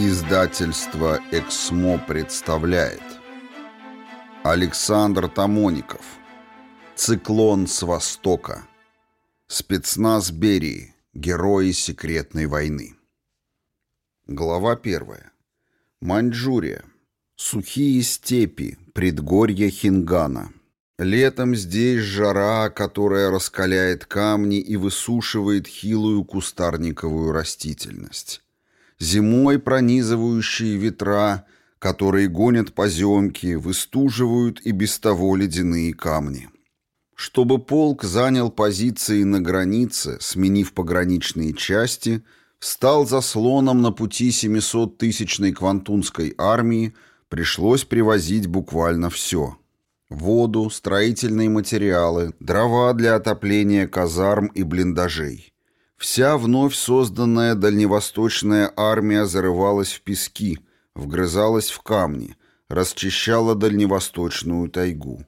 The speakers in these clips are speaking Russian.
Издательство «Эксмо» представляет. Александр Тамоников. «Циклон с Востока» Спецназ Берии. Герои секретной войны. Глава первая. Маньчжурия. Сухие степи, предгорья Хингана. Летом здесь жара, которая раскаляет камни и высушивает хилую кустарниковую растительность зимой пронизывающие ветра, которые гонят поземки, выстуживают и без того ледяные камни. Чтобы полк занял позиции на границе, сменив пограничные части, встал заслоном на пути 700-тысячной Квантунской армии, пришлось привозить буквально все. Воду, строительные материалы, дрова для отопления казарм и блиндажей. Вся вновь созданная дальневосточная армия зарывалась в пески, вгрызалась в камни, расчищала дальневосточную тайгу.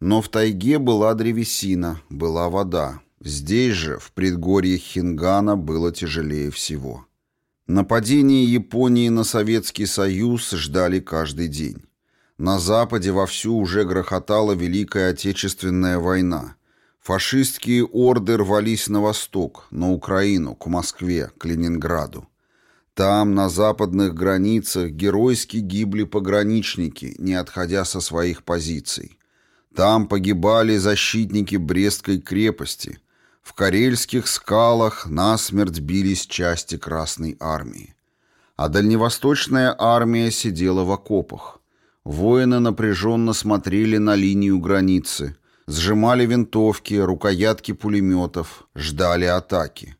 Но в тайге была древесина, была вода. Здесь же, в предгорье Хингана, было тяжелее всего. Нападение Японии на Советский Союз ждали каждый день. На Западе вовсю уже грохотала Великая Отечественная война – Фашистские орды рвались на восток, на Украину, к Москве, к Ленинграду. Там, на западных границах, геройски гибли пограничники, не отходя со своих позиций. Там погибали защитники Брестской крепости. В Карельских скалах насмерть бились части Красной армии. А дальневосточная армия сидела в окопах. Воины напряженно смотрели на линию границы – Сжимали винтовки, рукоятки пулеметов, ждали атаки.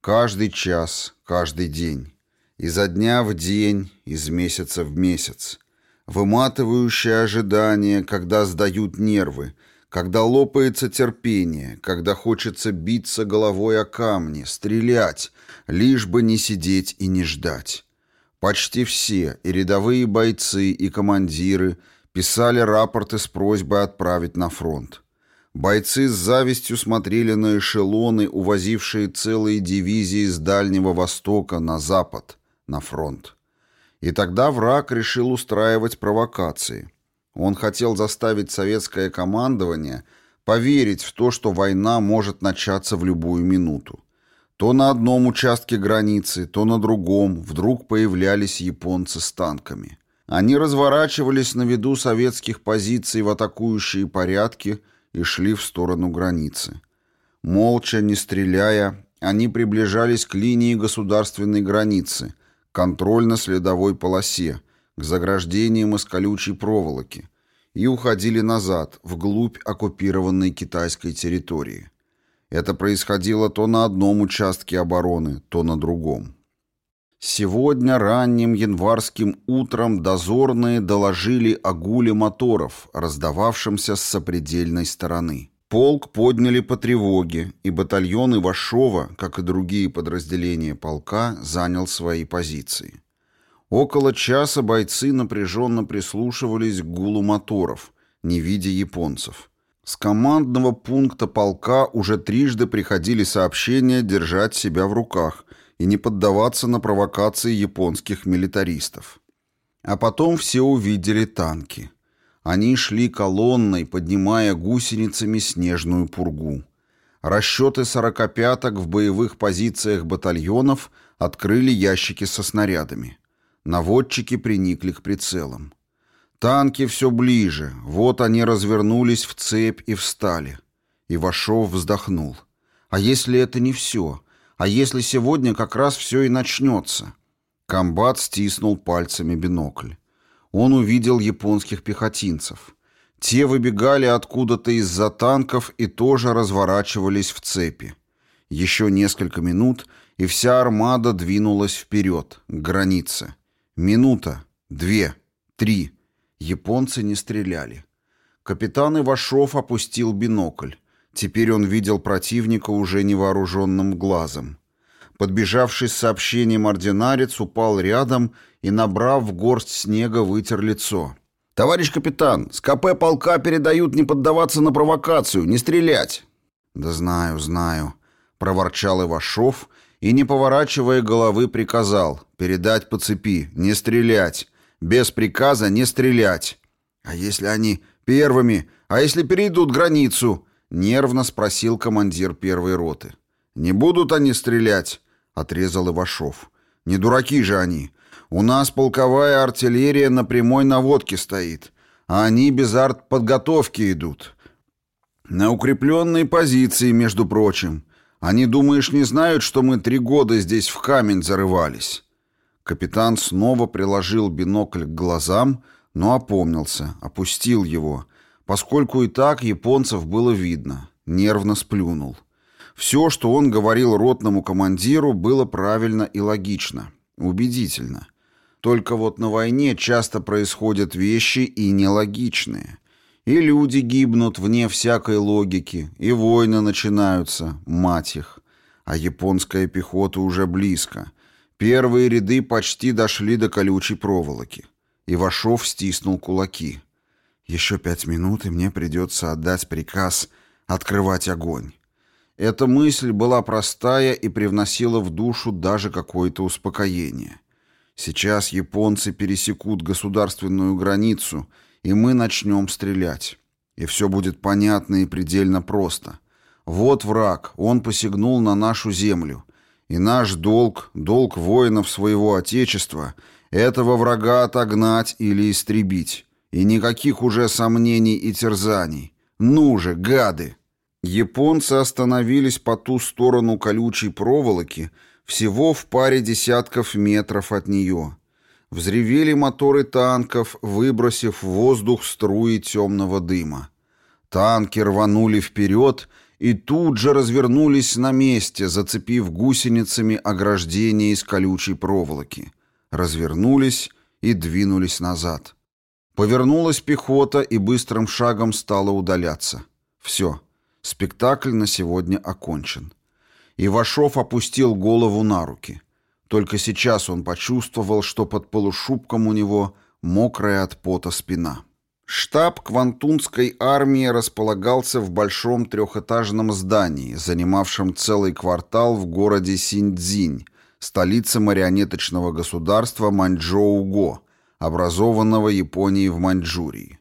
Каждый час, каждый день. Изо дня в день, из месяца в месяц. Выматывающее ожидание, когда сдают нервы, когда лопается терпение, когда хочется биться головой о камни, стрелять, лишь бы не сидеть и не ждать. Почти все, и рядовые бойцы, и командиры, писали рапорты с просьбой отправить на фронт. Бойцы с завистью смотрели на эшелоны, увозившие целые дивизии с Дальнего Востока на запад, на фронт. И тогда враг решил устраивать провокации. Он хотел заставить советское командование поверить в то, что война может начаться в любую минуту. То на одном участке границы, то на другом вдруг появлялись японцы с танками. Они разворачивались на виду советских позиций в атакующие порядки – и шли в сторону границы. Молча, не стреляя, они приближались к линии государственной границы, контрольно-следовой полосе, к заграждениям из колючей проволоки, и уходили назад, вглубь оккупированной китайской территории. Это происходило то на одном участке обороны, то на другом. Сегодня ранним январским утром дозорные доложили о гуле моторов, раздававшемся с сопредельной стороны. Полк подняли по тревоге, и батальон Ивашова, как и другие подразделения полка, занял свои позиции. Около часа бойцы напряженно прислушивались к гулу моторов, не видя японцев. С командного пункта полка уже трижды приходили сообщения держать себя в руках и не поддаваться на провокации японских милитаристов. А потом все увидели танки. Они шли колонной, поднимая гусеницами снежную пургу. Расчеты сорокопяток в боевых позициях батальонов открыли ящики со снарядами. Наводчики приникли к прицелам. Танки все ближе, вот они развернулись в цепь и встали. Ивашов вздохнул. А если это не все? А если сегодня как раз все и начнется? Комбат стиснул пальцами бинокль. Он увидел японских пехотинцев. Те выбегали откуда-то из-за танков и тоже разворачивались в цепи. Еще несколько минут, и вся армада двинулась вперед, к границе. Минута, две, три. Японцы не стреляли. Капитан Ивашов опустил бинокль. Теперь он видел противника уже невооруженным глазом. Подбежавший с сообщением ординарец упал рядом и, набрав горсть снега, вытер лицо. «Товарищ капитан, с КП полка передают не поддаваться на провокацию, не стрелять!» «Да знаю, знаю», — проворчал Ивашов и, не поворачивая головы, приказал передать по цепи, не стрелять, без приказа не стрелять. «А если они первыми? А если перейдут границу?» — нервно спросил командир первой роты. «Не будут они стрелять?» — отрезал Ивашов. «Не дураки же они. У нас полковая артиллерия на прямой наводке стоит, а они без артподготовки идут. На укрепленные позиции, между прочим. Они, думаешь, не знают, что мы три года здесь в камень зарывались?» Капитан снова приложил бинокль к глазам, но опомнился, опустил его, поскольку и так японцев было видно, нервно сплюнул. Все, что он говорил ротному командиру, было правильно и логично, убедительно. Только вот на войне часто происходят вещи и нелогичные. И люди гибнут вне всякой логики, и войны начинаются, мать их. А японская пехота уже близко. Первые ряды почти дошли до колючей проволоки. Ивашов стиснул кулаки. «Еще пять минут, и мне придется отдать приказ открывать огонь». Эта мысль была простая и привносила в душу даже какое-то успокоение. Сейчас японцы пересекут государственную границу, и мы начнем стрелять. И все будет понятно и предельно просто. Вот враг, он посягнул на нашу землю. И наш долг, долг воинов своего Отечества, этого врага отогнать или истребить. И никаких уже сомнений и терзаний. Ну же, гады! Японцы остановились по ту сторону колючей проволоки, всего в паре десятков метров от нее. Взревели моторы танков, выбросив в воздух струи темного дыма. Танки рванули вперед и тут же развернулись на месте, зацепив гусеницами ограждение из колючей проволоки. Развернулись и двинулись назад. Повернулась пехота и быстрым шагом стала удаляться. Все, спектакль на сегодня окончен. Ивашов опустил голову на руки. Только сейчас он почувствовал, что под полушубком у него мокрая от пота спина. Штаб Квантунской армии располагался в большом трехэтажном здании, занимавшем целый квартал в городе Синьцзинь, столице марионеточного государства Маньчжоу-Го, образованного Японией в Маньчжурии.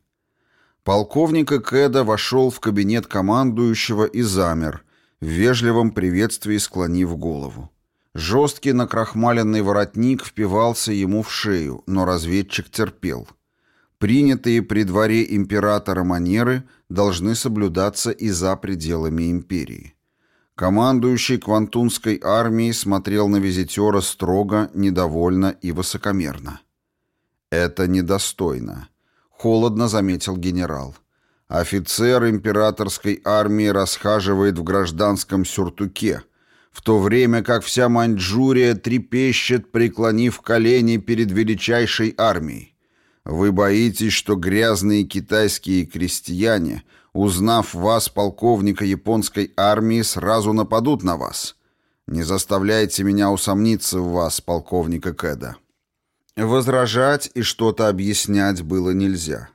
Полковник Экеда вошел в кабинет командующего и замер, в вежливом приветствии склонив голову. Жесткий накрахмаленный воротник впивался ему в шею, но разведчик терпел. Принятые при дворе императора манеры должны соблюдаться и за пределами империи. Командующий Квантунской армией смотрел на визитера строго, недовольно и высокомерно. «Это недостойно», — холодно заметил генерал. Офицер императорской армии расхаживает в гражданском сюртуке, в то время как вся Маньчжурия трепещет, преклонив колени перед величайшей армией. Вы боитесь, что грязные китайские крестьяне, узнав вас, полковника японской армии, сразу нападут на вас. Не заставляйте меня усомниться в вас, полковника Кэда. Возражать и что-то объяснять было нельзя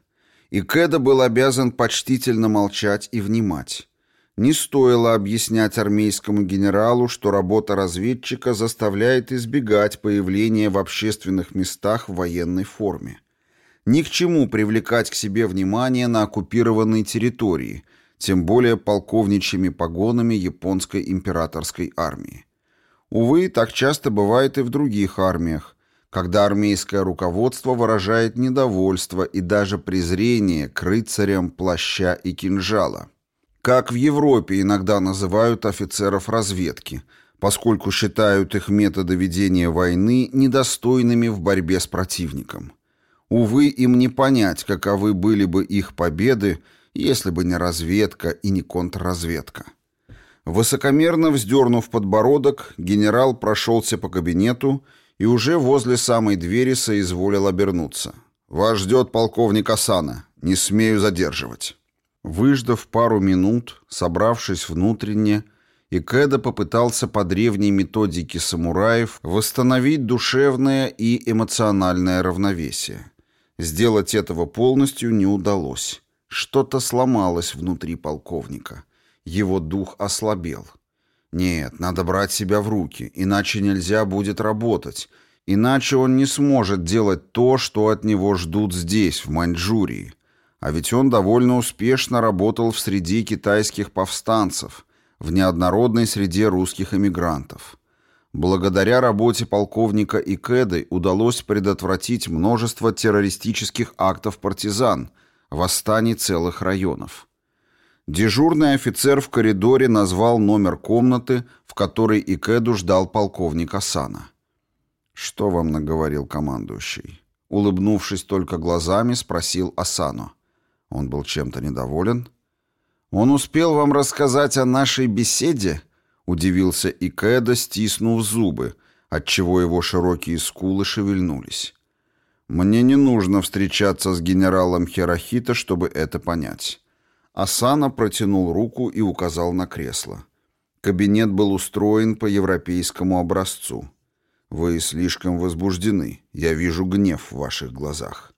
и Кэда был обязан почтительно молчать и внимать. Не стоило объяснять армейскому генералу, что работа разведчика заставляет избегать появления в общественных местах в военной форме. Ни к чему привлекать к себе внимание на оккупированной территории, тем более полковничьими погонами японской императорской армии. Увы, так часто бывает и в других армиях, когда армейское руководство выражает недовольство и даже презрение к рыцарям плаща и кинжала. Как в Европе иногда называют офицеров разведки, поскольку считают их методы ведения войны недостойными в борьбе с противником. Увы, им не понять, каковы были бы их победы, если бы не разведка и не контрразведка. Высокомерно вздернув подбородок, генерал прошелся по кабинету и уже возле самой двери соизволил обернуться. «Вас ждет полковник Асана. Не смею задерживать». Выждав пару минут, собравшись внутренне, Икеда попытался по древней методике самураев восстановить душевное и эмоциональное равновесие. Сделать этого полностью не удалось. Что-то сломалось внутри полковника. Его дух ослабел. Нет, надо брать себя в руки, иначе нельзя будет работать. Иначе он не сможет делать то, что от него ждут здесь, в Маньчжурии. А ведь он довольно успешно работал в среде китайских повстанцев, в неоднородной среде русских эмигрантов. Благодаря работе полковника Икеды удалось предотвратить множество террористических актов партизан, восстаний целых районов. Дежурный офицер в коридоре назвал номер комнаты, в которой Икеду ждал полковник Асана. «Что вам наговорил командующий?» Улыбнувшись только глазами, спросил Асану. Он был чем-то недоволен. «Он успел вам рассказать о нашей беседе?» Удивился Икеда, стиснув зубы, отчего его широкие скулы шевельнулись. «Мне не нужно встречаться с генералом Хирохита, чтобы это понять». Асана протянул руку и указал на кресло. Кабинет был устроен по европейскому образцу. Вы слишком возбуждены. Я вижу гнев в ваших глазах.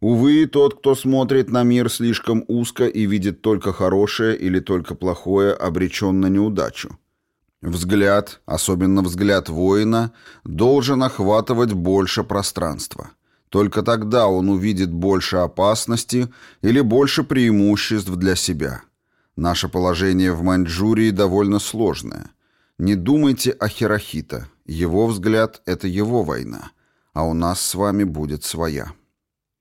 Увы, тот, кто смотрит на мир слишком узко и видит только хорошее или только плохое, обречен на неудачу. Взгляд, особенно взгляд воина, должен охватывать больше пространства. Только тогда он увидит больше опасности или больше преимуществ для себя. Наше положение в Маньчжурии довольно сложное. Не думайте о Хирохита. Его взгляд — это его война, а у нас с вами будет своя».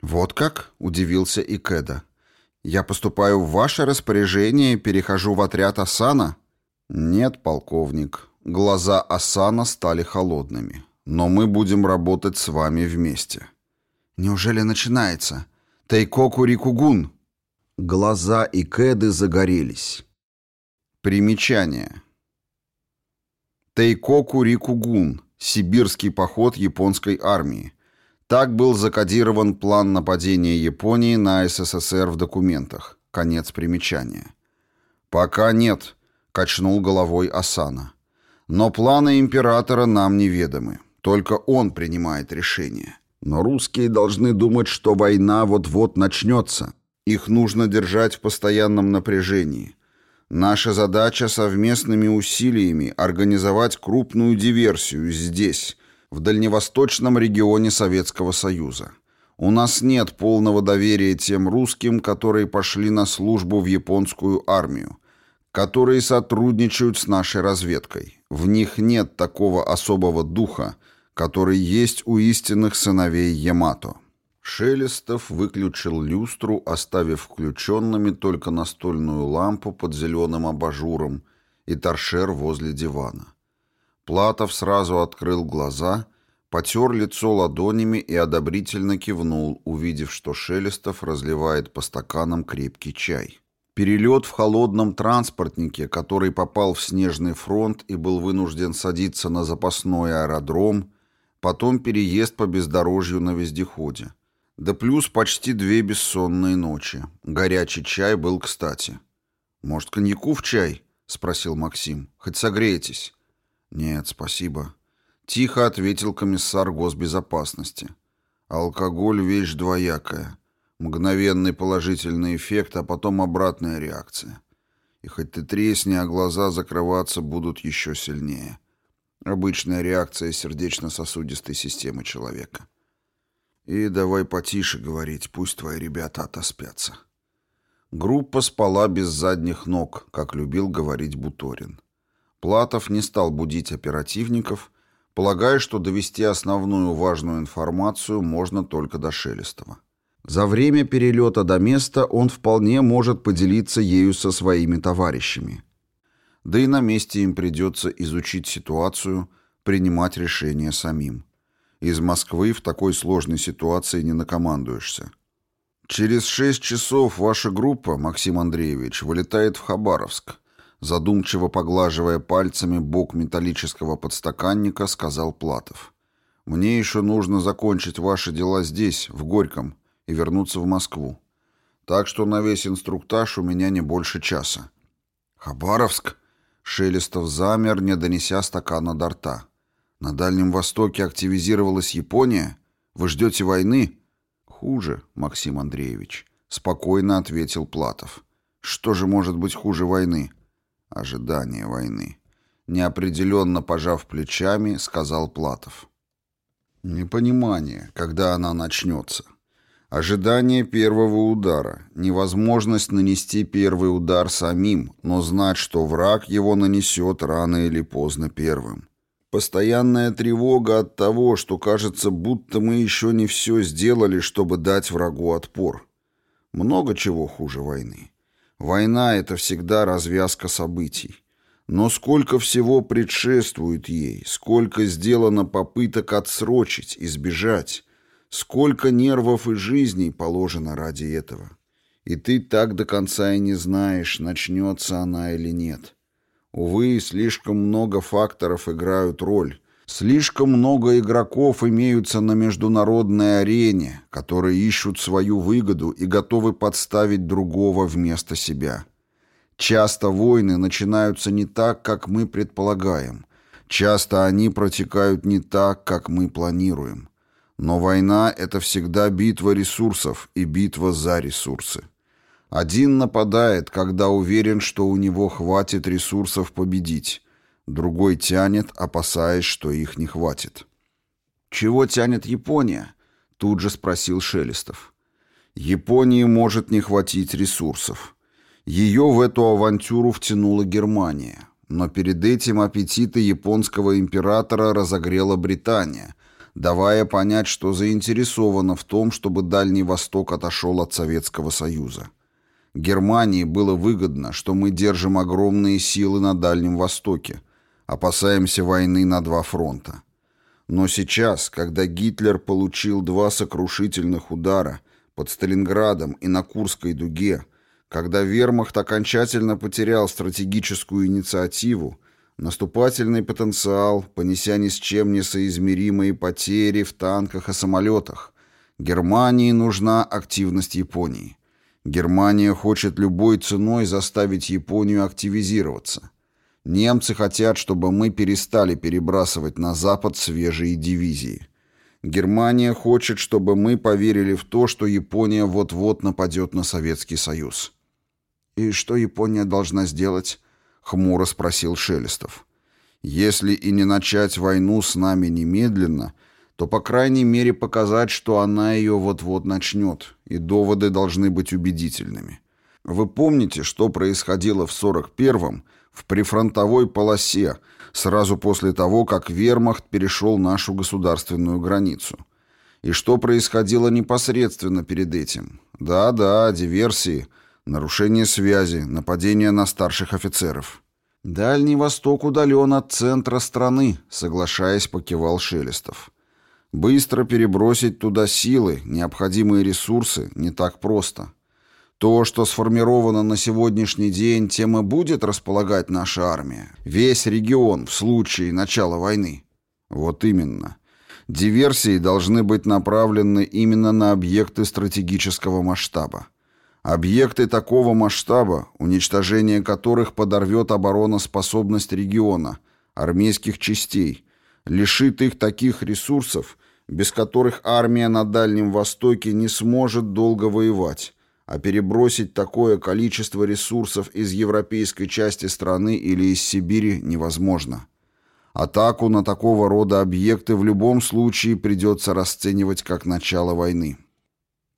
«Вот как?» — удивился Икеда. «Я поступаю в ваше распоряжение и перехожу в отряд Асана?» «Нет, полковник. Глаза Асана стали холодными. Но мы будем работать с вами вместе». «Неужели начинается? Тайкоку Рикугун?» Глаза Икеды загорелись. Примечание. Тейкоку Рикугун, сибирский поход японской армии. Так был закодирован план нападения Японии на СССР в документах. Конец примечания. «Пока нет», — качнул головой Асана. «Но планы императора нам неведомы. Только он принимает решение. Но русские должны думать, что война вот-вот начнется. Их нужно держать в постоянном напряжении. Наша задача совместными усилиями организовать крупную диверсию здесь, в дальневосточном регионе Советского Союза. У нас нет полного доверия тем русским, которые пошли на службу в японскую армию, которые сотрудничают с нашей разведкой. В них нет такого особого духа, который есть у истинных сыновей Ямато. Шелестов выключил люстру, оставив включенными только настольную лампу под зеленым абажуром и торшер возле дивана. Платов сразу открыл глаза, потер лицо ладонями и одобрительно кивнул, увидев, что Шелестов разливает по стаканам крепкий чай. Перелет в холодном транспортнике, который попал в снежный фронт и был вынужден садиться на запасной аэродром, потом переезд по бездорожью на вездеходе. Да плюс почти две бессонные ночи. Горячий чай был кстати. «Может, коньяку в чай?» — спросил Максим. «Хоть согреетесь?» «Нет, спасибо». Тихо ответил комиссар госбезопасности. «Алкоголь — вещь двоякая. Мгновенный положительный эффект, а потом обратная реакция. И хоть ты тресни, а глаза закрываться будут еще сильнее. Обычная реакция сердечно-сосудистой системы человека». И давай потише говорить, пусть твои ребята отоспятся. Группа спала без задних ног, как любил говорить Буторин. Платов не стал будить оперативников, полагая, что довести основную важную информацию можно только до Шелестова. За время перелета до места он вполне может поделиться ею со своими товарищами. Да и на месте им придется изучить ситуацию, принимать решения самим. Из Москвы в такой сложной ситуации не накомандуешься. Через шесть часов ваша группа, Максим Андреевич, вылетает в Хабаровск. Задумчиво поглаживая пальцами бок металлического подстаканника, сказал Платов. «Мне еще нужно закончить ваши дела здесь, в Горьком, и вернуться в Москву. Так что на весь инструктаж у меня не больше часа». «Хабаровск?» Шелестов замер, не донеся стакана до рта. На Дальнем Востоке активизировалась Япония? Вы ждете войны? Хуже, Максим Андреевич, спокойно ответил Платов. Что же может быть хуже войны? Ожидание войны. неопределенно пожав плечами, сказал Платов. Непонимание, когда она начнется. Ожидание первого удара, невозможность нанести первый удар самим, но знать, что враг его нанесет рано или поздно первым. Постоянная тревога от того, что кажется, будто мы еще не все сделали, чтобы дать врагу отпор. Много чего хуже войны. Война — это всегда развязка событий. Но сколько всего предшествует ей, сколько сделано попыток отсрочить, избежать, Сколько нервов и жизней положено ради этого. И ты так до конца и не знаешь, начнется она или нет. Увы, слишком много факторов играют роль. Слишком много игроков имеются на международной арене, которые ищут свою выгоду и готовы подставить другого вместо себя. Часто войны начинаются не так, как мы предполагаем. Часто они протекают не так, как мы планируем. Но война — это всегда битва ресурсов и битва за ресурсы. Один нападает, когда уверен, что у него хватит ресурсов победить. Другой тянет, опасаясь, что их не хватит. «Чего тянет Япония?» — тут же спросил Шелестов. «Японии может не хватить ресурсов. Ее в эту авантюру втянула Германия. Но перед этим аппетиты японского императора разогрела Британия — давая понять, что заинтересована в том, чтобы Дальний Восток отошел от Советского Союза. Германии было выгодно, что мы держим огромные силы на Дальнем Востоке, опасаемся войны на два фронта. Но сейчас, когда Гитлер получил два сокрушительных удара под Сталинградом и на Курской дуге, когда вермахт окончательно потерял стратегическую инициативу, Наступательный потенциал, понеся ни с чем не соизмеримые потери в танках и самолетах. Германии нужна активность Японии. Германия хочет любой ценой заставить Японию активизироваться. Немцы хотят, чтобы мы перестали перебрасывать на Запад свежие дивизии. Германия хочет, чтобы мы поверили в то, что Япония вот-вот нападет на Советский Союз. И что Япония должна сделать? — хмуро спросил Шелестов. «Если и не начать войну с нами немедленно, то, по крайней мере, показать, что она ее вот-вот начнет, и доводы должны быть убедительными. Вы помните, что происходило в 41-м в прифронтовой полосе, сразу после того, как вермахт перешел нашу государственную границу?» И что происходило непосредственно перед этим? Да-да, диверсии — Нарушение связи, нападение на старших офицеров. «Дальний Восток удален от центра страны», — соглашаясь, покивал Шелестов. «Быстро перебросить туда силы, необходимые ресурсы, не так просто. То, что сформировано на сегодняшний день, тем и будет располагать наша армия. Весь регион в случае начала войны». «Вот именно. Диверсии должны быть направлены именно на объекты стратегического масштаба. Объекты такого масштаба, уничтожение которых подорвет обороноспособность региона, армейских частей, лишит их таких ресурсов, без которых армия на Дальнем Востоке не сможет долго воевать, а перебросить такое количество ресурсов из европейской части страны или из Сибири невозможно. Атаку на такого рода объекты в любом случае придется расценивать как начало войны.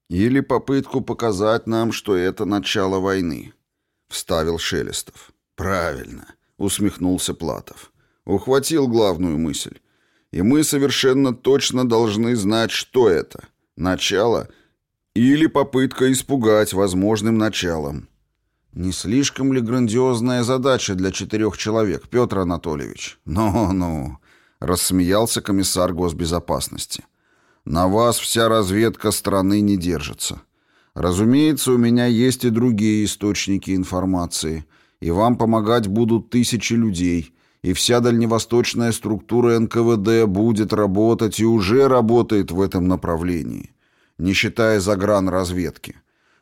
Или попытку показать нам, что это начало войны», — вставил Шелестов. «Правильно», — усмехнулся Платов. Ухватил главную мысль. «И мы совершенно точно должны знать, что это. Начало или попытка испугать возможным началом». «Не слишком ли грандиозная задача для четырех человек, Петр Анатольевич?» «Ну-ну», — рассмеялся комиссар госбезопасности. На вас вся разведка страны не держится. Разумеется, у меня есть и другие источники информации, и вам помогать будут тысячи людей, и вся дальневосточная структура НКВД будет работать и уже работает в этом направлении, не считая загранразведки.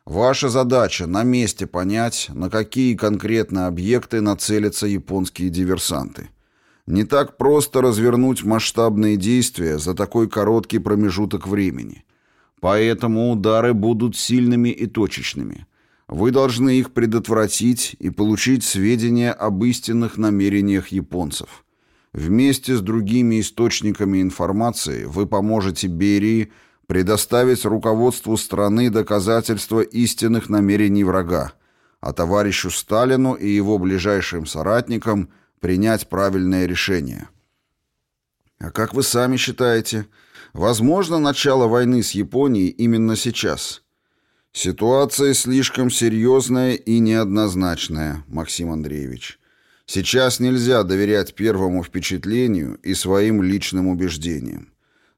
Ваша задача на месте понять, на какие конкретно объекты нацелятся японские диверсанты – не так просто развернуть масштабные действия за такой короткий промежуток времени. Поэтому удары будут сильными и точечными. Вы должны их предотвратить и получить сведения об истинных намерениях японцев. Вместе с другими источниками информации вы поможете Берии предоставить руководству страны доказательства истинных намерений врага, а товарищу Сталину и его ближайшим соратникам принять правильное решение. А как вы сами считаете, возможно начало войны с Японией именно сейчас? Ситуация слишком серьезная и неоднозначная, Максим Андреевич. Сейчас нельзя доверять первому впечатлению и своим личным убеждениям.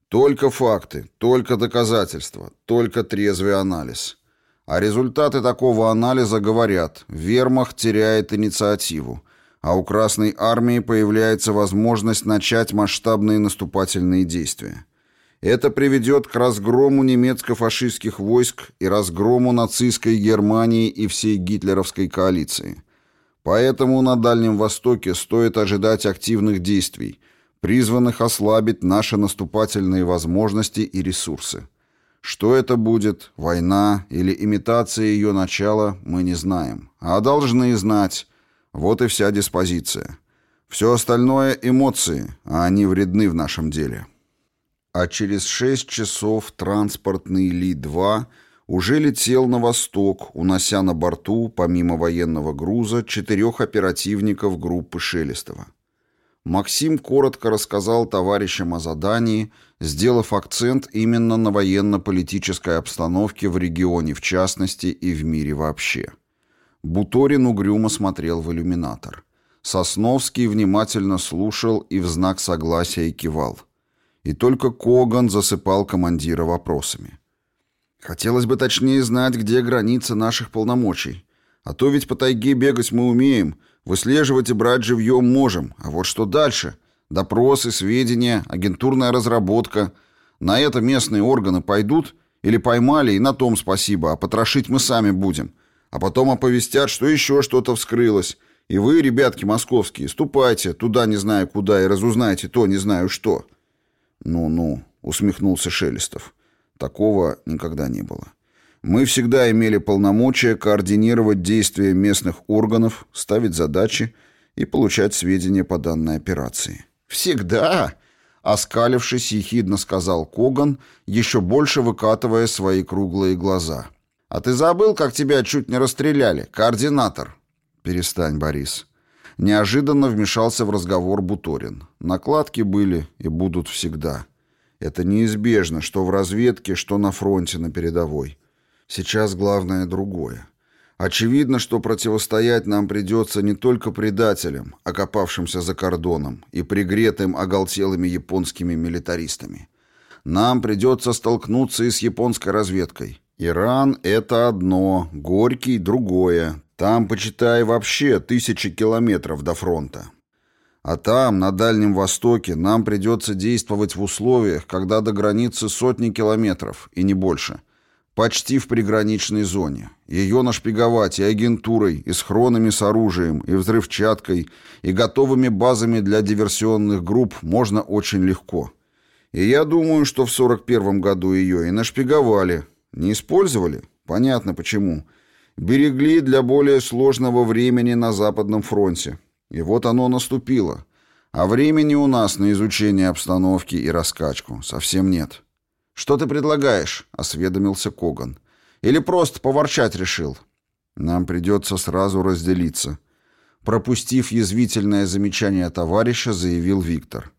Только факты, только доказательства, только трезвый анализ. А результаты такого анализа говорят, вермахт теряет инициативу, а у Красной Армии появляется возможность начать масштабные наступательные действия. Это приведет к разгрому немецко-фашистских войск и разгрому нацистской Германии и всей гитлеровской коалиции. Поэтому на Дальнем Востоке стоит ожидать активных действий, призванных ослабить наши наступательные возможности и ресурсы. Что это будет, война или имитация ее начала, мы не знаем. А должны знать. Вот и вся диспозиция. Все остальное — эмоции, а они вредны в нашем деле. А через шесть часов транспортный Ли-2 уже летел на восток, унося на борту, помимо военного груза, четырех оперативников группы Шелестова. Максим коротко рассказал товарищам о задании, сделав акцент именно на военно-политической обстановке в регионе в частности и в мире вообще. Буторин угрюмо смотрел в иллюминатор. Сосновский внимательно слушал и в знак согласия кивал. И только Коган засыпал командира вопросами. «Хотелось бы точнее знать, где граница наших полномочий. А то ведь по тайге бегать мы умеем, выслеживать и брать живьем можем. А вот что дальше? Допросы, сведения, агентурная разработка. На это местные органы пойдут или поймали, и на том спасибо, а потрошить мы сами будем. А потом оповестят, что еще что-то вскрылось. И вы, ребятки московские, ступайте туда не знаю куда и разузнайте то не знаю что». «Ну-ну», — усмехнулся Шелестов. «Такого никогда не было». Мы всегда имели полномочия координировать действия местных органов, ставить задачи и получать сведения по данной операции. «Всегда!» — оскалившись, ехидно сказал Коган, еще больше выкатывая свои круглые глаза. «А ты забыл, как тебя чуть не расстреляли, координатор?» «Перестань, Борис». Неожиданно вмешался в разговор Буторин. Накладки были и будут всегда. Это неизбежно, что в разведке, что на фронте на передовой. Сейчас главное другое. Очевидно, что противостоять нам придется не только предателям, окопавшимся за кордоном, и пригретым оголтелыми японскими милитаристами. Нам придется столкнуться и с японской разведкой. Иран — это одно, Горький — другое. Там, почитай, вообще тысячи километров до фронта. А там, на Дальнем Востоке, нам придется действовать в условиях, когда до границы сотни километров, и не больше — Почти в приграничной зоне. Ее нашпиговать и агентурой, и схронами с оружием, и взрывчаткой, и готовыми базами для диверсионных групп можно очень легко. И я думаю, что в 41 году ее и нашпиговали. Не использовали? Понятно почему. Берегли для более сложного времени на Западном фронте. И вот оно наступило. А времени у нас на изучение обстановки и раскачку совсем нет. «Что ты предлагаешь?» — осведомился Коган. «Или просто поворчать решил?» «Нам придется сразу разделиться». Пропустив язвительное замечание товарища, заявил Виктор.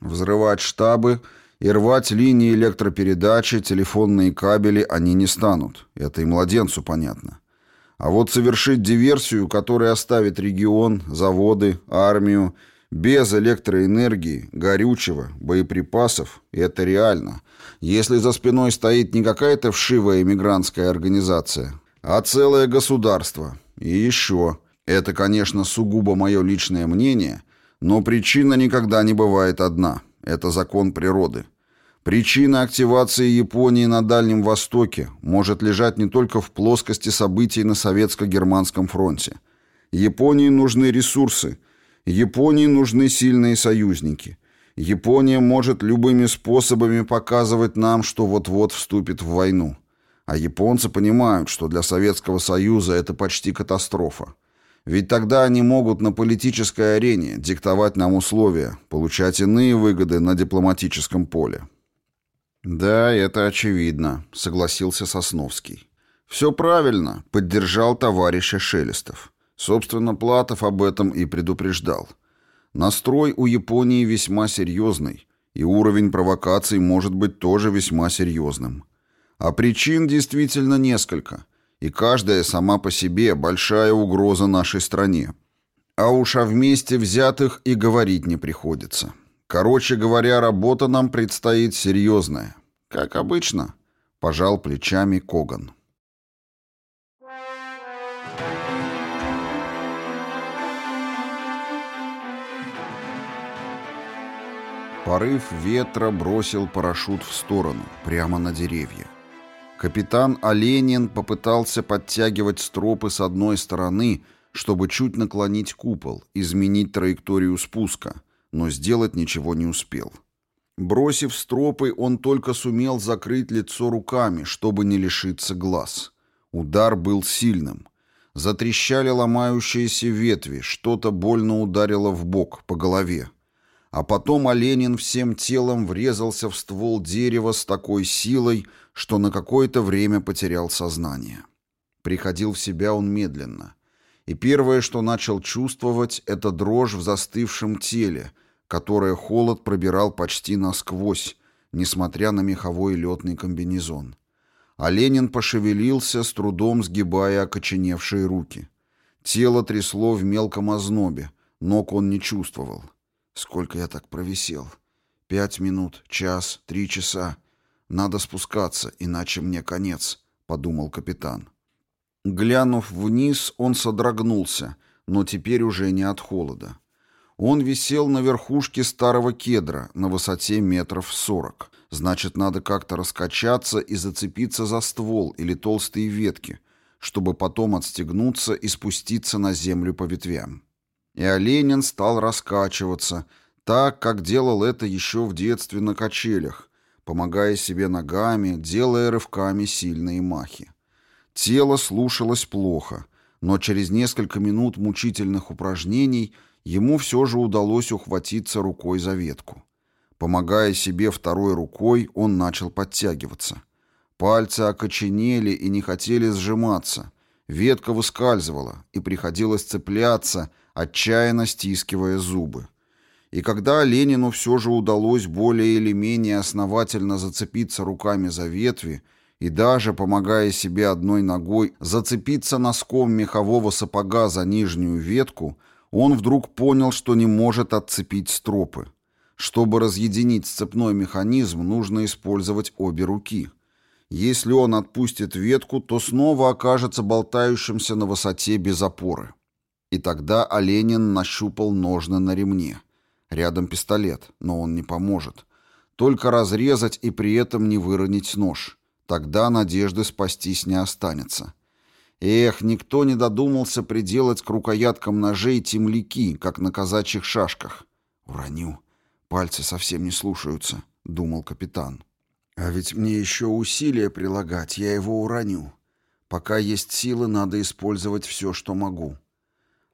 «Взрывать штабы и рвать линии электропередачи, телефонные кабели они не станут. Это и младенцу понятно. А вот совершить диверсию, которая оставит регион, заводы, армию, без электроэнергии, горючего, боеприпасов — это реально. Если за спиной стоит не какая-то вшивая иммигрантская организация, а целое государство. И еще. Это, конечно, сугубо мое личное мнение, но причина никогда не бывает одна. Это закон природы. Причина активации Японии на Дальнем Востоке может лежать не только в плоскости событий на Советско-Германском фронте. Японии нужны ресурсы — Японии нужны сильные союзники. Япония может любыми способами показывать нам, что вот-вот вступит в войну. А японцы понимают, что для Советского Союза это почти катастрофа. Ведь тогда они могут на политической арене диктовать нам условия, получать иные выгоды на дипломатическом поле. «Да, это очевидно», — согласился Сосновский. «Все правильно», — поддержал товарища Шелестов. Собственно, Платов об этом и предупреждал. Настрой у Японии весьма серьезный, и уровень провокаций может быть тоже весьма серьезным. А причин действительно несколько, и каждая сама по себе большая угроза нашей стране. А уж о вместе взятых и говорить не приходится. Короче говоря, работа нам предстоит серьезная. Как обычно, пожал плечами Коган. Порыв ветра бросил парашют в сторону, прямо на деревья. Капитан Оленин попытался подтягивать стропы с одной стороны, чтобы чуть наклонить купол, изменить траекторию спуска, но сделать ничего не успел. Бросив стропы, он только сумел закрыть лицо руками, чтобы не лишиться глаз. Удар был сильным. Затрещали ломающиеся ветви, что-то больно ударило в бок, по голове. А потом Оленин всем телом врезался в ствол дерева с такой силой, что на какое-то время потерял сознание. Приходил в себя он медленно. И первое, что начал чувствовать, это дрожь в застывшем теле, которое холод пробирал почти насквозь, несмотря на меховой летный комбинезон. А Ленин пошевелился, с трудом сгибая окоченевшие руки. Тело трясло в мелком ознобе, ног он не чувствовал. Сколько я так провисел? Пять минут, час, три часа. Надо спускаться, иначе мне конец, подумал капитан. Глянув вниз, он содрогнулся, но теперь уже не от холода. Он висел на верхушке старого кедра на высоте метров сорок. Значит, надо как-то раскачаться и зацепиться за ствол или толстые ветки, чтобы потом отстегнуться и спуститься на землю по ветвям. И Оленин стал раскачиваться, так, как делал это еще в детстве на качелях, помогая себе ногами, делая рывками сильные махи. Тело слушалось плохо, но через несколько минут мучительных упражнений ему все же удалось ухватиться рукой за ветку. Помогая себе второй рукой, он начал подтягиваться. Пальцы окоченели и не хотели сжиматься. Ветка выскальзывала, и приходилось цепляться — отчаянно стискивая зубы. И когда Ленину все же удалось более или менее основательно зацепиться руками за ветви и даже, помогая себе одной ногой, зацепиться носком мехового сапога за нижнюю ветку, он вдруг понял, что не может отцепить стропы. Чтобы разъединить сцепной механизм, нужно использовать обе руки. Если он отпустит ветку, то снова окажется болтающимся на высоте без опоры. И тогда Оленин нащупал ножны на ремне. Рядом пистолет, но он не поможет. Только разрезать и при этом не выронить нож. Тогда надежды спастись не останется. Эх, никто не додумался приделать к рукояткам ножей темляки, как на казачьих шашках. «Уроню. Пальцы совсем не слушаются», — думал капитан. «А ведь мне еще усилия прилагать, я его уроню. Пока есть силы, надо использовать все, что могу».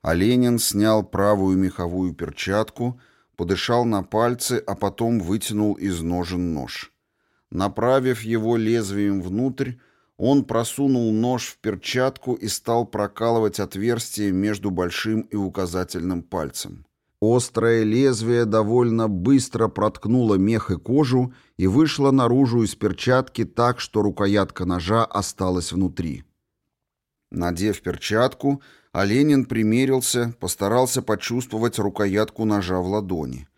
А Ленин снял правую меховую перчатку, подышал на пальцы, а потом вытянул из ножен нож. Направив его лезвием внутрь, он просунул нож в перчатку и стал прокалывать отверстие между большим и указательным пальцем. Острое лезвие довольно быстро проткнуло мех и кожу и вышло наружу из перчатки так, что рукоятка ножа осталась внутри. Надев перчатку, а Ленин примерился, постарался почувствовать рукоятку ножа в ладони.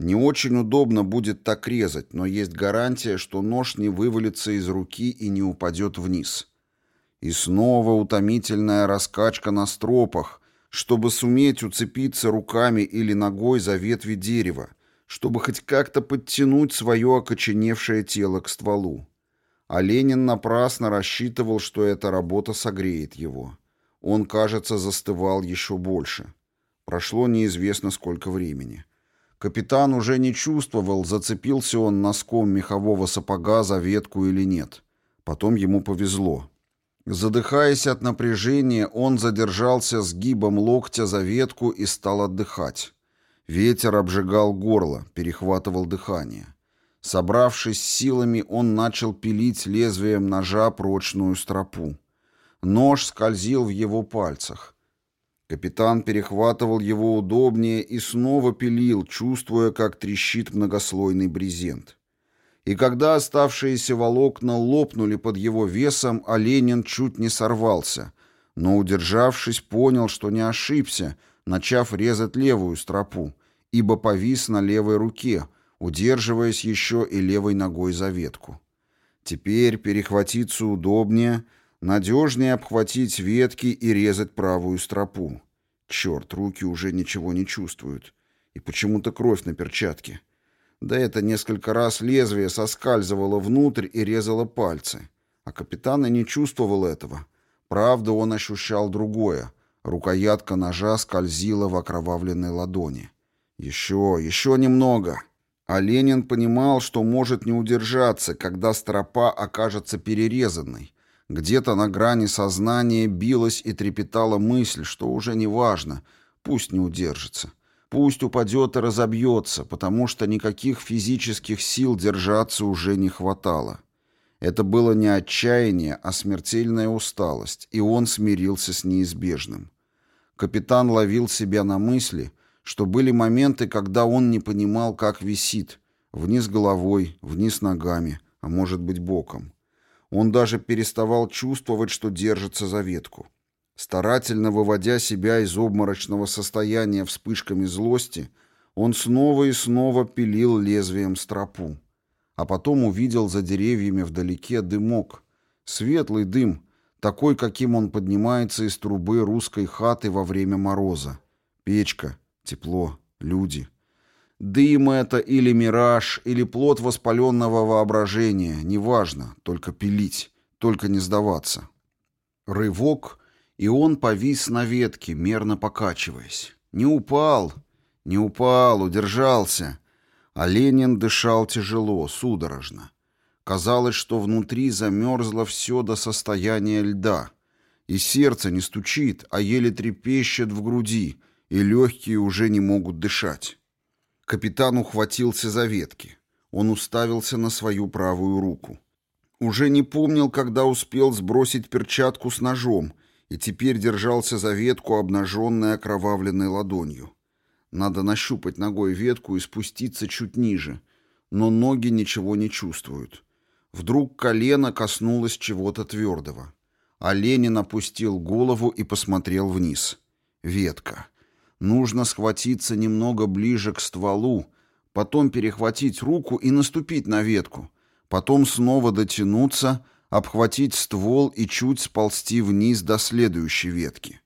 Не очень удобно будет так резать, но есть гарантия, что нож не вывалится из руки и не упадет вниз. И снова утомительная раскачка на стропах, чтобы суметь уцепиться руками или ногой за ветви дерева, чтобы хоть как-то подтянуть свое окоченевшее тело к стволу. А Ленин напрасно рассчитывал, что эта работа согреет его. Он, кажется, застывал еще больше. Прошло неизвестно сколько времени. Капитан уже не чувствовал, зацепился он носком мехового сапога за ветку или нет. Потом ему повезло. Задыхаясь от напряжения, он задержался сгибом локтя за ветку и стал отдыхать. Ветер обжигал горло, перехватывал дыхание. Собравшись силами, он начал пилить лезвием ножа прочную стропу. Нож скользил в его пальцах. Капитан перехватывал его удобнее и снова пилил, чувствуя, как трещит многослойный брезент. И когда оставшиеся волокна лопнули под его весом, Оленин чуть не сорвался, но, удержавшись, понял, что не ошибся, начав резать левую стропу, ибо повис на левой руке, удерживаясь еще и левой ногой за ветку. Теперь перехватиться удобнее — Надежнее обхватить ветки и резать правую стропу. Черт, руки уже ничего не чувствуют. И почему-то кровь на перчатке. Да это несколько раз лезвие соскальзывало внутрь и резало пальцы. А капитан и не чувствовал этого. Правда, он ощущал другое. Рукоятка ножа скользила в окровавленной ладони. Еще, еще немного. А Ленин понимал, что может не удержаться, когда стропа окажется перерезанной, где-то на грани сознания билась и трепетала мысль, что уже не важно, пусть не удержится. Пусть упадет и разобьется, потому что никаких физических сил держаться уже не хватало. Это было не отчаяние, а смертельная усталость, и он смирился с неизбежным. Капитан ловил себя на мысли, что были моменты, когда он не понимал, как висит, вниз головой, вниз ногами, а может быть боком. Он даже переставал чувствовать, что держится за ветку. Старательно выводя себя из обморочного состояния вспышками злости, он снова и снова пилил лезвием стропу. А потом увидел за деревьями вдалеке дымок. Светлый дым, такой, каким он поднимается из трубы русской хаты во время мороза. Печка, тепло, люди — Дым это или мираж, или плод воспаленного воображения, неважно, только пилить, только не сдаваться. Рывок, и он повис на ветке, мерно покачиваясь. Не упал, не упал, удержался. А Ленин дышал тяжело, судорожно. Казалось, что внутри замерзло все до состояния льда. И сердце не стучит, а еле трепещет в груди, и легкие уже не могут дышать. Капитан ухватился за ветки. Он уставился на свою правую руку. Уже не помнил, когда успел сбросить перчатку с ножом, и теперь держался за ветку, обнаженной окровавленной ладонью. Надо нащупать ногой ветку и спуститься чуть ниже, но ноги ничего не чувствуют. Вдруг колено коснулось чего-то твердого. А Ленин опустил голову и посмотрел вниз. Ветка. Нужно схватиться немного ближе к стволу, потом перехватить руку и наступить на ветку, потом снова дотянуться, обхватить ствол и чуть сползти вниз до следующей ветки.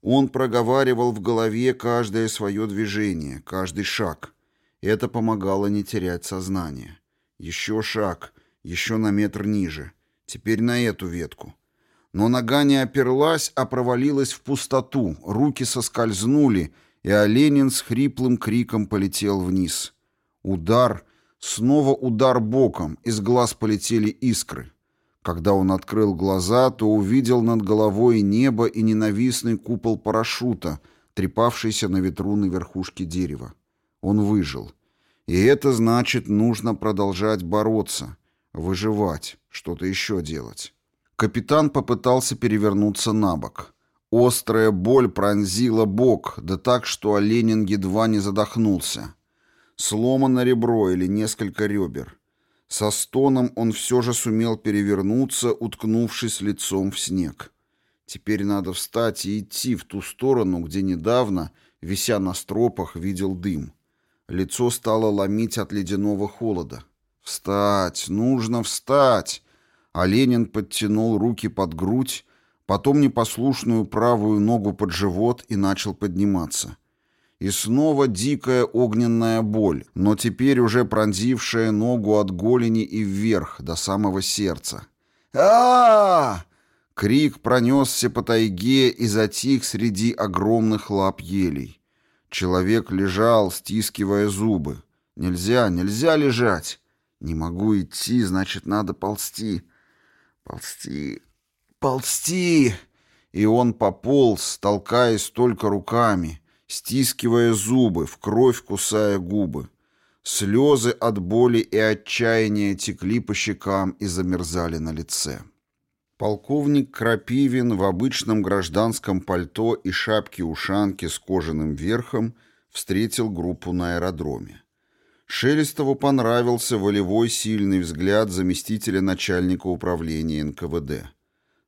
Он проговаривал в голове каждое свое движение, каждый шаг. Это помогало не терять сознание. Еще шаг, еще на метр ниже. Теперь на эту ветку. Но нога не оперлась, а провалилась в пустоту, руки соскользнули, и Оленин с хриплым криком полетел вниз. Удар, снова удар боком, из глаз полетели искры. Когда он открыл глаза, то увидел над головой небо и ненавистный купол парашюта, трепавшийся на ветру на верхушке дерева. Он выжил. И это значит, нужно продолжать бороться, выживать, что-то еще делать. Капитан попытался перевернуться на бок. Острая боль пронзила бок, да так, что Оленин едва не задохнулся. Сломано ребро или несколько ребер. Со стоном он все же сумел перевернуться, уткнувшись лицом в снег. Теперь надо встать и идти в ту сторону, где недавно, вися на стропах, видел дым. Лицо стало ломить от ледяного холода. «Встать! Нужно встать!» А Ленин подтянул руки под грудь, потом непослушную правую ногу под живот и начал подниматься. И снова дикая огненная боль, но теперь уже пронзившая ногу от голени и вверх, до самого сердца. а, -а, -а Крик пронесся по тайге и затих среди огромных лап елей. Человек лежал, стискивая зубы. «Нельзя, нельзя лежать!» «Не могу идти, значит, надо ползти!» «Ползти, ползти!» И он пополз, толкаясь только руками, стискивая зубы, в кровь кусая губы. Слезы от боли и отчаяния текли по щекам и замерзали на лице. Полковник Крапивин в обычном гражданском пальто и шапке-ушанке с кожаным верхом встретил группу на аэродроме. Шелестову понравился волевой сильный взгляд заместителя начальника управления НКВД.